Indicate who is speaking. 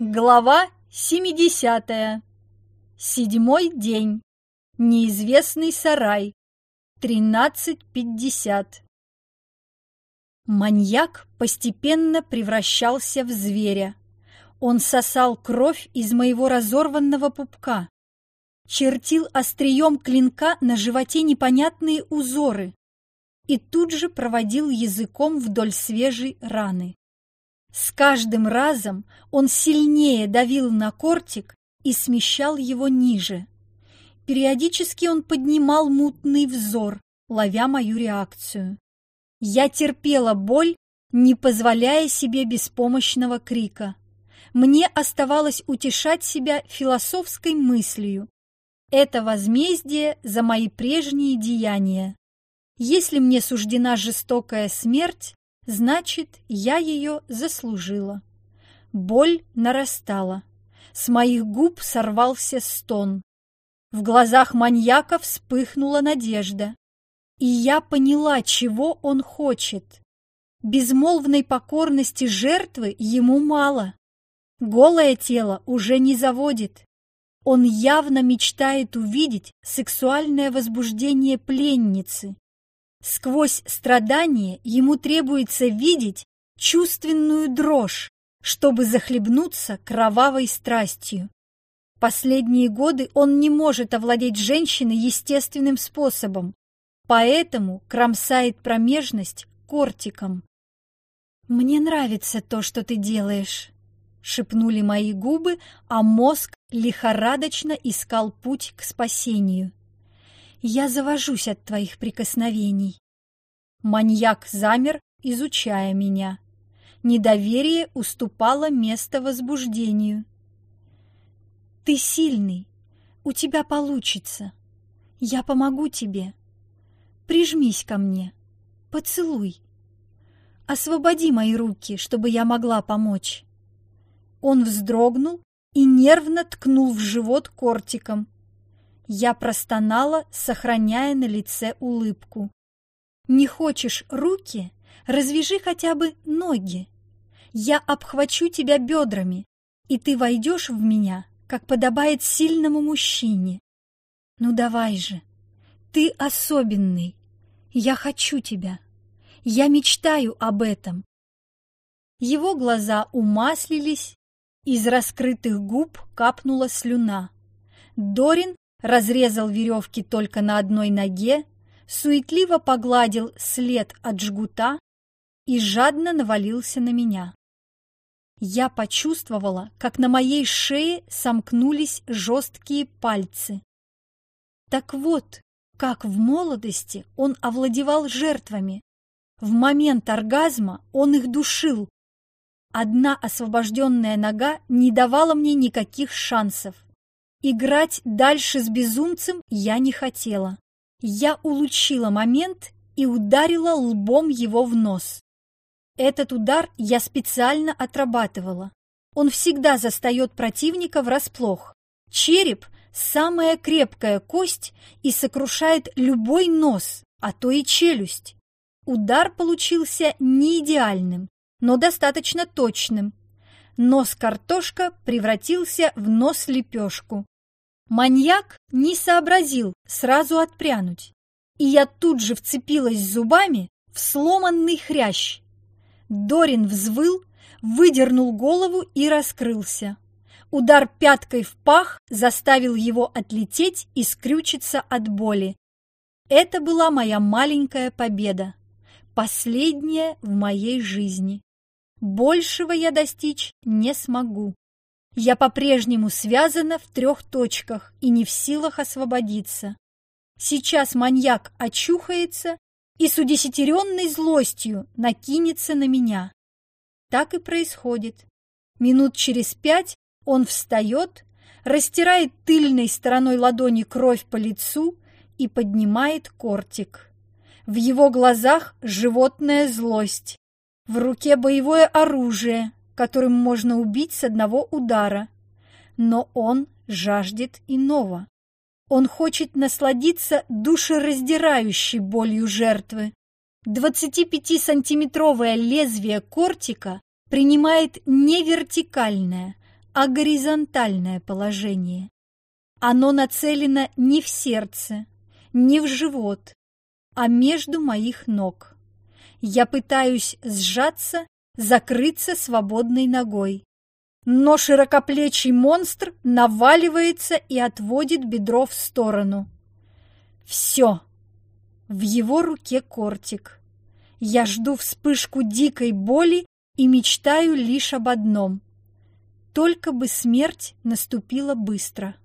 Speaker 1: Глава 70. Седьмой день. Неизвестный сарай. 13.50. Маньяк постепенно превращался в зверя. Он сосал кровь из моего разорванного пупка. Чертил острием клинка на животе непонятные узоры и тут же проводил языком вдоль свежей раны. С каждым разом он сильнее давил на кортик и смещал его ниже. Периодически он поднимал мутный взор, ловя мою реакцию. Я терпела боль, не позволяя себе беспомощного крика. Мне оставалось утешать себя философской мыслью. Это возмездие за мои прежние деяния. Если мне суждена жестокая смерть, Значит, я ее заслужила. Боль нарастала. С моих губ сорвался стон. В глазах маньяка вспыхнула надежда. И я поняла, чего он хочет. Безмолвной покорности жертвы ему мало. Голое тело уже не заводит. Он явно мечтает увидеть сексуальное возбуждение пленницы. Сквозь страдания ему требуется видеть чувственную дрожь, чтобы захлебнуться кровавой страстью. Последние годы он не может овладеть женщиной естественным способом, поэтому кромсает промежность кортиком. «Мне нравится то, что ты делаешь», — шепнули мои губы, а мозг лихорадочно искал путь к спасению. Я завожусь от твоих прикосновений. Маньяк замер, изучая меня. Недоверие уступало место возбуждению. Ты сильный, у тебя получится. Я помогу тебе. Прижмись ко мне, поцелуй. Освободи мои руки, чтобы я могла помочь. Он вздрогнул и нервно ткнул в живот кортиком. Я простонала, сохраняя на лице улыбку. «Не хочешь руки? Развяжи хотя бы ноги. Я обхвачу тебя бедрами, и ты войдешь в меня, как подобает сильному мужчине. Ну давай же, ты особенный. Я хочу тебя. Я мечтаю об этом». Его глаза умаслились, из раскрытых губ капнула слюна. Дорин разрезал веревки только на одной ноге, суетливо погладил след от жгута и жадно навалился на меня. Я почувствовала, как на моей шее сомкнулись жесткие пальцы. Так вот, как в молодости он овладевал жертвами. В момент оргазма он их душил. Одна освобожденная нога не давала мне никаких шансов. Играть дальше с безумцем я не хотела. Я улучила момент и ударила лбом его в нос. Этот удар я специально отрабатывала. Он всегда застает противника врасплох. Череп – самая крепкая кость и сокрушает любой нос, а то и челюсть. Удар получился не идеальным, но достаточно точным, Нос-картошка превратился в нос-лепешку. Маньяк не сообразил сразу отпрянуть, и я тут же вцепилась зубами в сломанный хрящ. Дорин взвыл, выдернул голову и раскрылся. Удар пяткой в пах заставил его отлететь и скрючиться от боли. Это была моя маленькая победа, последняя в моей жизни. Большего я достичь не смогу. Я по-прежнему связана в трех точках и не в силах освободиться. Сейчас маньяк очухается и с удесятеренной злостью накинется на меня. Так и происходит. Минут через пять он встает, растирает тыльной стороной ладони кровь по лицу и поднимает кортик. В его глазах животная злость. В руке боевое оружие, которым можно убить с одного удара. Но он жаждет иного. Он хочет насладиться душераздирающей болью жертвы. 25-сантиметровое лезвие кортика принимает не вертикальное, а горизонтальное положение. Оно нацелено не в сердце, не в живот, а между моих ног. Я пытаюсь сжаться, закрыться свободной ногой. Но широкоплечий монстр наваливается и отводит бедро в сторону. Все. В его руке кортик. Я жду вспышку дикой боли и мечтаю лишь об одном. Только бы смерть наступила быстро.